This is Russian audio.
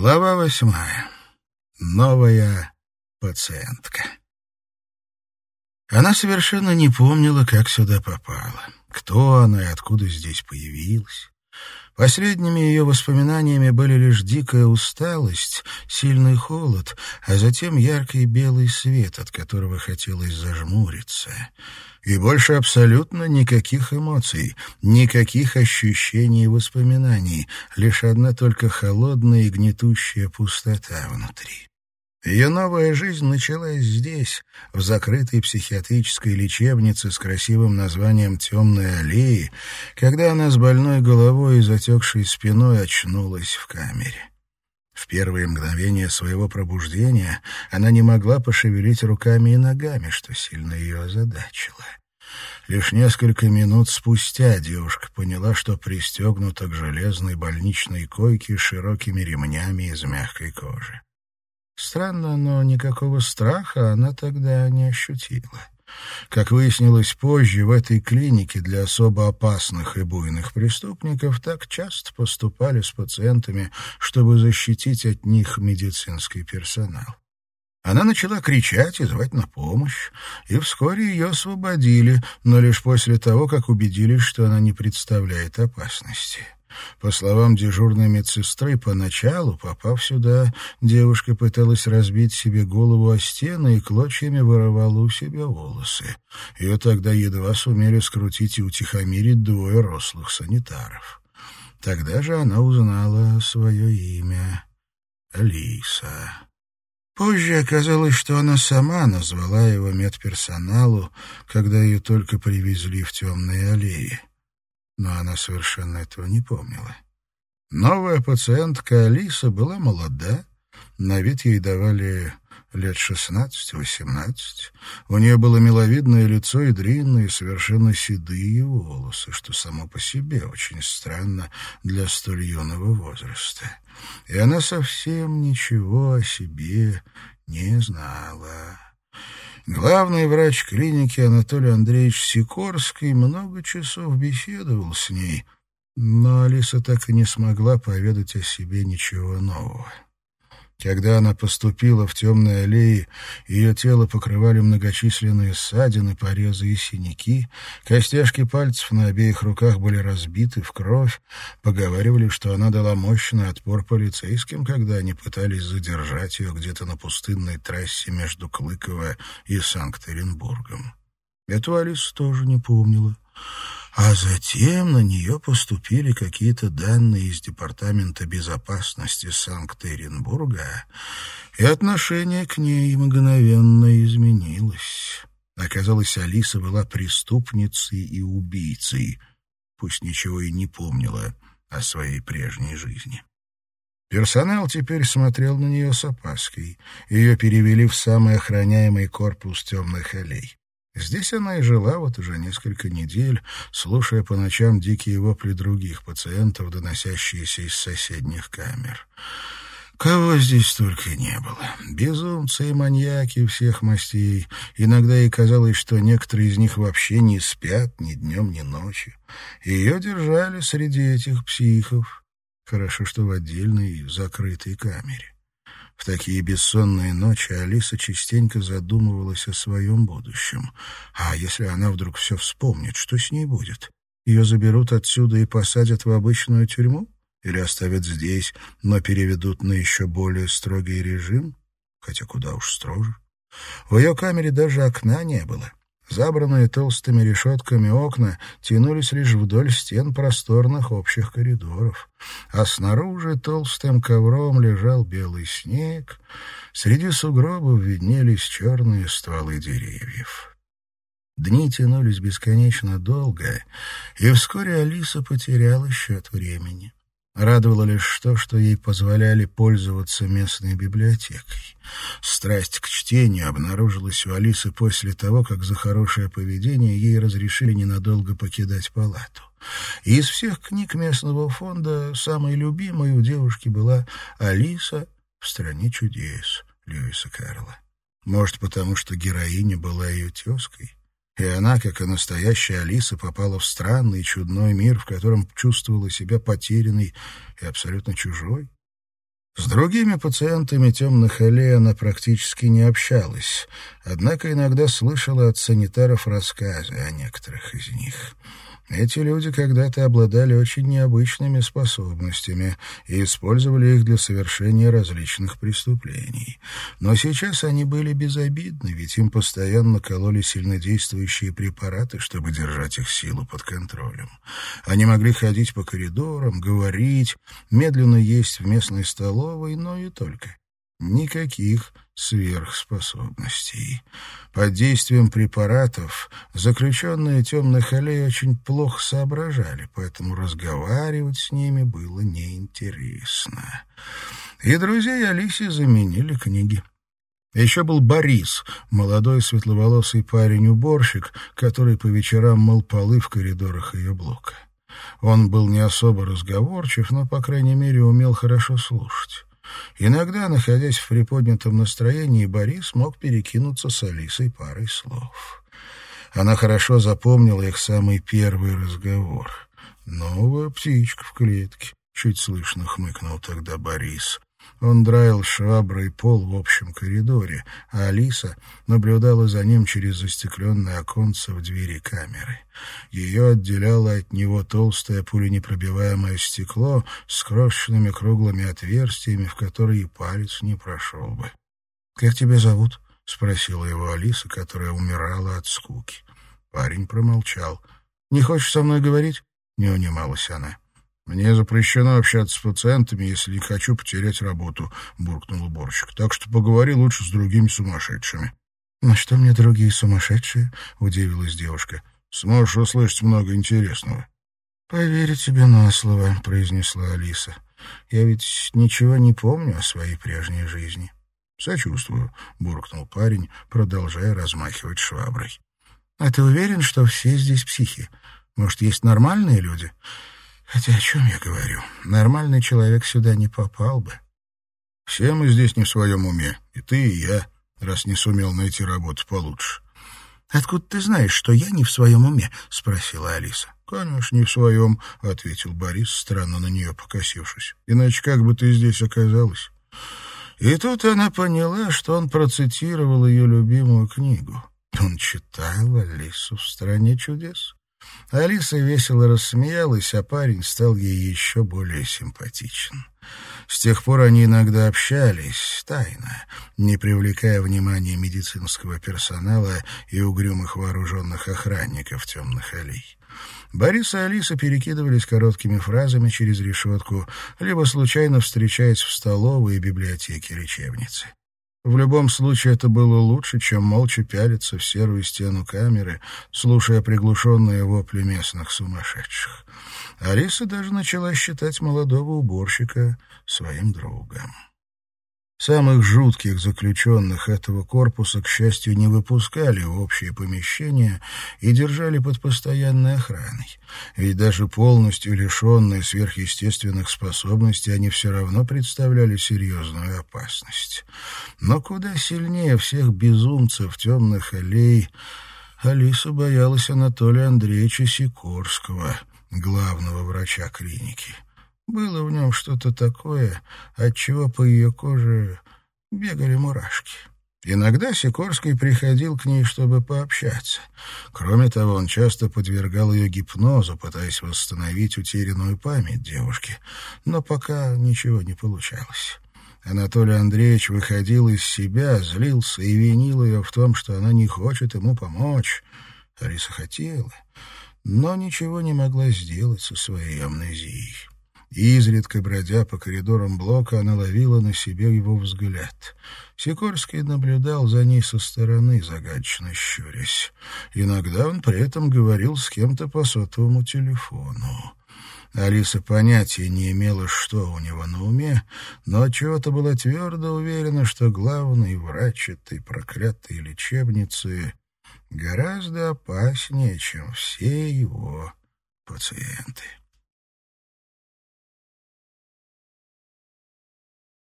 Глава восьмая. Новая пациентка. Она совершенно не помнила, как сюда попала, кто она и откуда здесь появилась. Последними ее воспоминаниями были лишь дикая усталость, сильный холод, а затем яркий белый свет, от которого хотелось зажмуриться. И больше абсолютно никаких эмоций, никаких ощущений и воспоминаний, лишь одна только холодная и гнетущая пустота внутри. Ее новая жизнь началась здесь, в закрытой психиатрической лечебнице с красивым названием «Темные аллеи», когда она с больной головой и затекшей спиной очнулась в камере. В первые мгновения своего пробуждения она не могла пошевелить руками и ногами, что сильно ее озадачило. Лишь несколько минут спустя девушка поняла, что пристегнута к железной больничной койке широкими ремнями из мягкой кожи. Странно, но никакого страха она тогда не ощутила. Как выяснилось позже, в этой клинике для особо опасных и буйных преступников так часто поступали с пациентами, чтобы защитить от них медицинский персонал. Она начала кричать и звать на помощь, и вскоре ее освободили, но лишь после того, как убедились, что она не представляет опасности. По словам дежурной медсестры, поначалу, попав сюда, девушка пыталась разбить себе голову о стены и клочьями вырывала у себя волосы. Ее тогда едва сумели скрутить и утихомирить двое рослых санитаров. Тогда же она узнала свое имя — Алиса. Позже оказалось, что она сама назвала его медперсоналу, когда ее только привезли в темные аллеи но она совершенно этого не помнила. Новая пациентка Алиса была молода, на вид ей давали лет шестнадцать-восемнадцать. У нее было миловидное лицо и длинные, совершенно седые волосы, что само по себе очень странно для столь юного возраста. И она совсем ничего о себе не знала. Главный врач клиники Анатолий Андреевич Сикорский много часов беседовал с ней, но Алиса так и не смогла поведать о себе ничего нового. Когда она поступила в темные аллеи, ее тело покрывали многочисленные ссадины, порезы и синяки, костяшки пальцев на обеих руках были разбиты в кровь, поговаривали, что она дала мощный отпор полицейским, когда они пытались задержать ее где-то на пустынной трассе между Клыково и Санкт-Петербургом. Эту Алиса тоже не помнила. А затем на нее поступили какие-то данные из Департамента безопасности Санкт-Петербурга, и отношение к ней мгновенно изменилось. Оказалось, Алиса была преступницей и убийцей, пусть ничего и не помнила о своей прежней жизни. Персонал теперь смотрел на нее с опаской. Ее перевели в самый охраняемый корпус темных аллей. Здесь она и жила вот уже несколько недель, слушая по ночам дикие вопли других пациентов, доносящиеся из соседних камер. Кого здесь только не было. Безумцы и маньяки всех мастей. Иногда ей казалось, что некоторые из них вообще не спят ни днем, ни ночью. Ее держали среди этих психов. Хорошо, что в отдельной закрытой камере. В такие бессонные ночи Алиса частенько задумывалась о своем будущем. А если она вдруг все вспомнит, что с ней будет? Ее заберут отсюда и посадят в обычную тюрьму? Или оставят здесь, но переведут на еще более строгий режим? Хотя куда уж строже. В ее камере даже окна не было. Забранные толстыми решетками окна тянулись лишь вдоль стен просторных общих коридоров, а снаружи толстым ковром лежал белый снег, среди сугробов виднелись черные стволы деревьев. Дни тянулись бесконечно долго, и вскоре Алиса потеряла счет времени. Радовало лишь то, что ей позволяли пользоваться местной библиотекой. Страсть к чтению обнаружилась у Алисы после того, как за хорошее поведение ей разрешили ненадолго покидать палату. Из всех книг местного фонда самой любимой у девушки была «Алиса в стране чудес» Льюиса Кэрролла. Может, потому что героиня была ее тезкой? И она, как и настоящая Алиса, попала в странный чудной мир, в котором чувствовала себя потерянной и абсолютно чужой. С другими пациентами темных аллей она практически не общалась, однако иногда слышала от санитаров рассказы о некоторых из них. Эти люди когда-то обладали очень необычными способностями и использовали их для совершения различных преступлений. Но сейчас они были безобидны, ведь им постоянно кололи сильнодействующие препараты, чтобы держать их силу под контролем. Они могли ходить по коридорам, говорить, медленно есть в местной столовой, но и только. Никаких сверхспособностей. Под действием препаратов заключенные темных аллей очень плохо соображали, поэтому разговаривать с ними было неинтересно. И друзей Алисе заменили книги. Еще был Борис, молодой светловолосый парень-уборщик, который по вечерам мыл полы в коридорах ее блока. Он был не особо разговорчив, но, по крайней мере, умел хорошо слушать. Иногда, находясь в приподнятом настроении, Борис мог перекинуться с Алисой парой слов. Она хорошо запомнила их самый первый разговор. «Новая птичка в клетке», — чуть слышно хмыкнул тогда Борис. Он драил шваброй пол в общем коридоре, а Алиса наблюдала за ним через застекленное оконце в двери камеры. Ее отделяло от него толстое пуленепробиваемое стекло с крошечными круглыми отверстиями, в которые палец не прошел бы. «Как тебя зовут?» — спросила его Алиса, которая умирала от скуки. Парень промолчал. «Не хочешь со мной говорить?» — не унималась она. «Мне запрещено общаться с пациентами, если не хочу потерять работу», — буркнул уборщик. «Так что поговори лучше с другими сумасшедшими». «На что мне другие сумасшедшие?» — удивилась девушка. «Сможешь услышать много интересного». «Поверю тебе на слово», — произнесла Алиса. «Я ведь ничего не помню о своей прежней жизни». «Сочувствую», — буркнул парень, продолжая размахивать шваброй. «А ты уверен, что все здесь психи? Может, есть нормальные люди?» Хотя о чем я говорю? Нормальный человек сюда не попал бы. Все мы здесь не в своем уме, и ты, и я, раз не сумел найти работу получше. «Откуда ты знаешь, что я не в своем уме?» — спросила Алиса. «Конечно, не в своем», — ответил Борис, странно на нее покосившись. «Иначе как бы ты здесь оказалась?» И тут она поняла, что он процитировал ее любимую книгу. Он читал «Алису в стране чудес». Алиса весело рассмеялась, а парень стал ей еще более симпатичен. С тех пор они иногда общались, тайно, не привлекая внимания медицинского персонала и угрюмых вооруженных охранников темных аллей. Борис и Алиса перекидывались короткими фразами через решетку, либо случайно встречаясь в столовой и библиотеке лечебницы. В любом случае это было лучше, чем молча пялиться в серую стену камеры, слушая приглушенные вопли местных сумасшедших. Алиса даже начала считать молодого уборщика своим другом. Самых жутких заключенных этого корпуса, к счастью, не выпускали в общее помещение и держали под постоянной охраной. Ведь даже полностью лишенные сверхъестественных способностей, они все равно представляли серьезную опасность. Но куда сильнее всех безумцев темных аллей Алиса боялась Анатолия Андреевича Сикорского, главного врача клиники. Было в нем что-то такое, от чего по ее коже бегали мурашки. Иногда Сикорский приходил к ней, чтобы пообщаться. Кроме того, он часто подвергал ее гипнозу, пытаясь восстановить утерянную память девушки. Но пока ничего не получалось. Анатолий Андреевич выходил из себя, злился и винил ее в том, что она не хочет ему помочь. Ариса хотела, но ничего не могла сделать со своей амнезией. Изредка, бродя по коридорам блока, она ловила на себе его взгляд. Сикорский наблюдал за ней со стороны, загадочно щурясь. Иногда он при этом говорил с кем-то по сотовому телефону. Алиса понятия не имела, что у него на уме, но чего-то была твердо уверена, что главный врач этой проклятой лечебницы гораздо опаснее, чем все его пациенты.